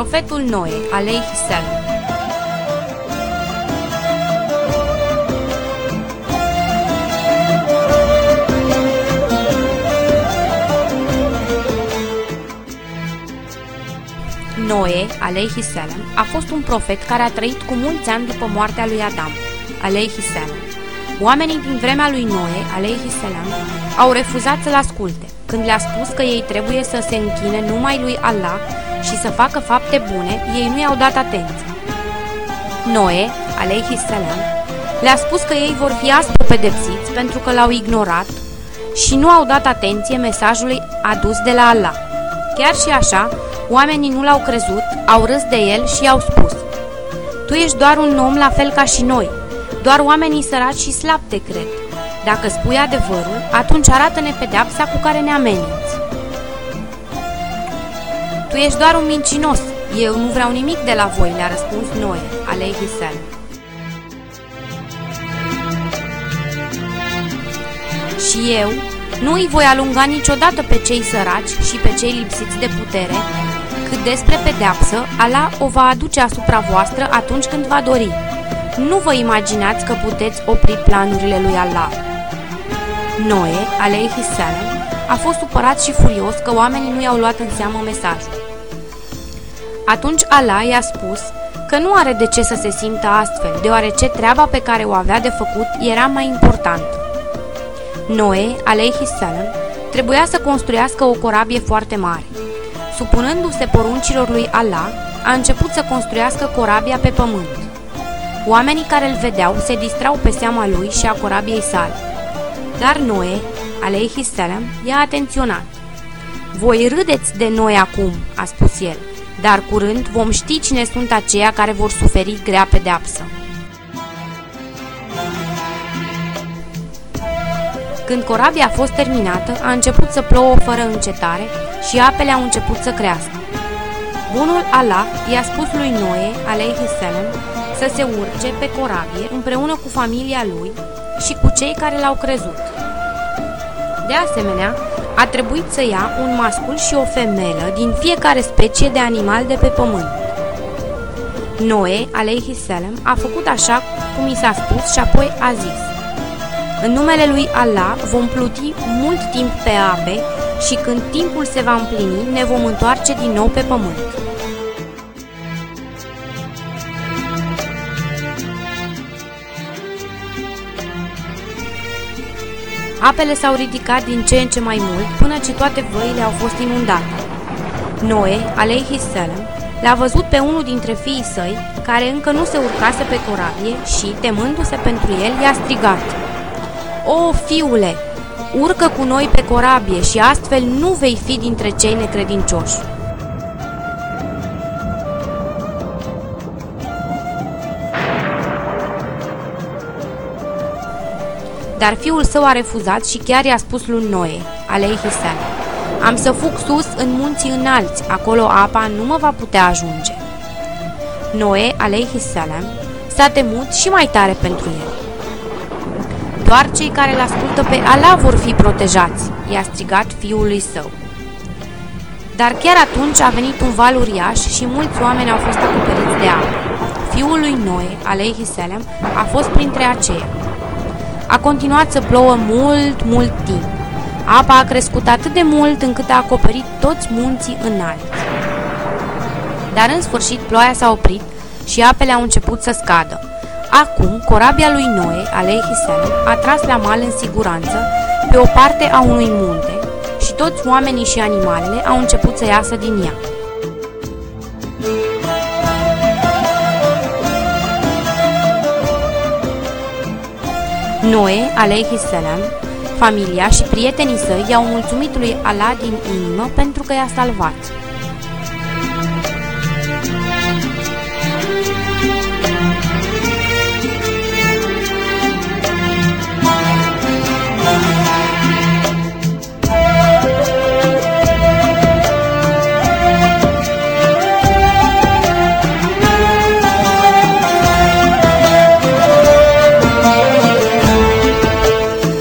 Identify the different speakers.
Speaker 1: Profetul Noe, alei salam. Noe, alaihi salam, a fost un profet care a trăit cu mulți ani după moartea lui Adam, alaihi salam. Oamenii din vremea lui Noe, alaihi salam, au refuzat să-l asculte, când le-a spus că ei trebuie să se închine numai lui Allah și să facă fapte bune, ei nu i-au dat atenție. Noe, alaihi salam, le-a spus că ei vor fi astfel pedepsiți pentru că l-au ignorat și nu au dat atenție mesajului adus de la Allah. Chiar și așa, oamenii nu l-au crezut, au râs de el și i-au spus Tu ești doar un om la fel ca și noi, doar oamenii săraci și slabi te cred. Dacă spui adevărul, atunci arată-ne pedeapsa cu care ne ameninți. Tu ești doar un mincinos, eu nu vreau nimic de la voi, le-a răspuns Noe, alei salam. Și eu nu îi voi alunga niciodată pe cei săraci și pe cei lipsiți de putere, cât despre pedeapsă, Allah o va aduce asupra voastră atunci când va dori. Nu vă imaginați că puteți opri planurile lui Allah. Noe, alaihi salam, a fost supărat și furios că oamenii nu i-au luat în seamă mesajul. Atunci Allah i-a spus că nu are de ce să se simtă astfel, deoarece treaba pe care o avea de făcut era mai importantă. Noe, alaihi salam, trebuia să construiască o corabie foarte mare. Supunându-se poruncilor lui Allah, a început să construiască corabia pe pământ. Oamenii care îl vedeau se distrau pe seama lui și a corabiei sale. Dar Noe, alaihi salam, i-a atenționat. Voi râdeți de noi acum, a spus el, dar curând vom ști cine sunt aceia care vor suferi grea pedeapsă. Când corabia a fost terminată, a început să plouă fără încetare și apele au început să crească. Bunul Allah i-a spus lui Noe, alaihi salam, să se urce pe corabie împreună cu familia lui și cu cei care l-au crezut. De asemenea, a trebuit să ia un mascul și o femelă din fiecare specie de animal de pe pământ. Noe, alaihi salam, a făcut așa cum i s-a spus și apoi a zis în numele lui Allah vom pluti mult timp pe ape și când timpul se va împlini, ne vom întoarce din nou pe pământ. Apele s-au ridicat din ce în ce mai mult până ce toate văile au fost inundate. Noe, alaihi salam, l-a văzut pe unul dintre fiii săi, care încă nu se urcase pe corabie și, temându-se pentru el, i-a strigat – o, fiule, urcă cu noi pe corabie și astfel nu vei fi dintre cei necredincioși. Dar fiul său a refuzat și chiar i-a spus lui Noe, alei Hisan, Am să fug sus în munții înalți, acolo apa nu mă va putea ajunge. Noe, alei salam, s-a temut și mai tare pentru el. Doar cei care îl ascultă pe Allah vor fi protejați, i-a strigat fiului său. Dar chiar atunci a venit un val uriaș și mulți oameni au fost acoperiți de apă. Fiul lui Noe, alaihi salam, a fost printre aceia. A continuat să plouă mult, mult timp. Apa a crescut atât de mult încât a acoperit toți munții înalți. Dar în sfârșit ploaia s-a oprit și apele au început să scadă. Acum, corabia lui Noe, alaihi salam, a tras la mal în siguranță pe o parte a unui munte și toți oamenii și animalele au început să iasă din ea. Noe, alaihi salam, familia și prietenii săi i-au mulțumit lui Allah din inimă pentru că i-a salvat.